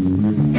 Mm-hmm.